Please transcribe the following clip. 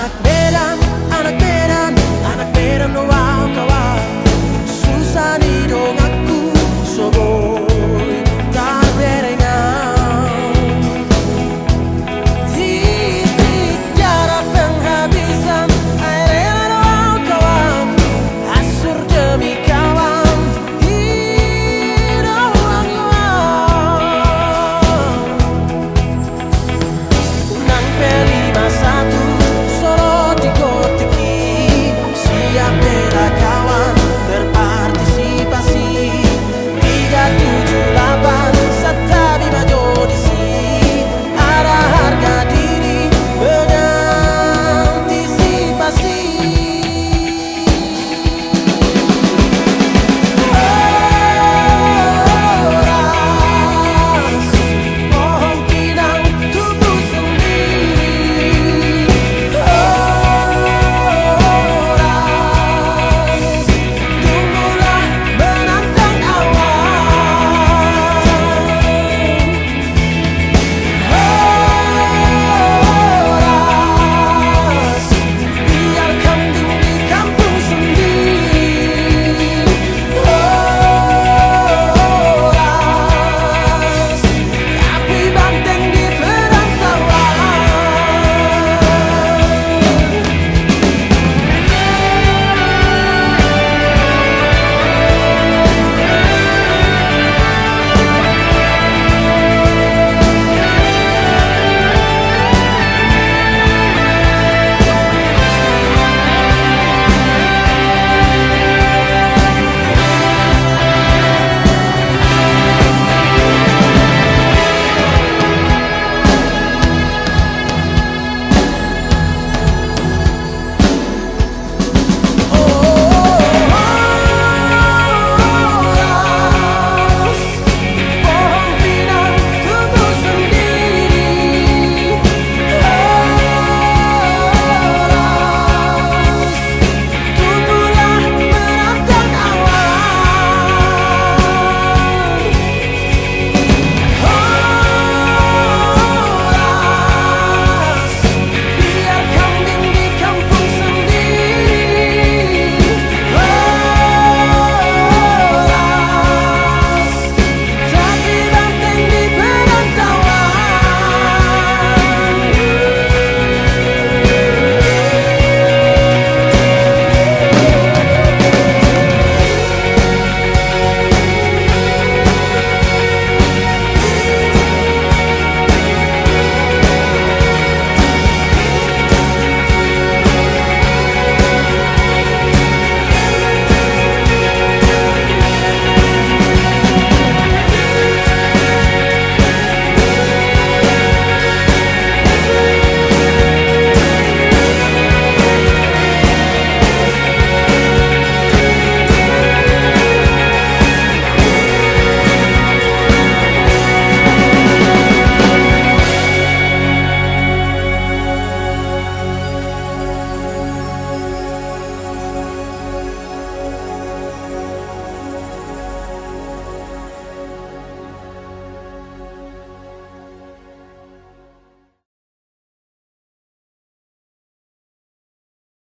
I've been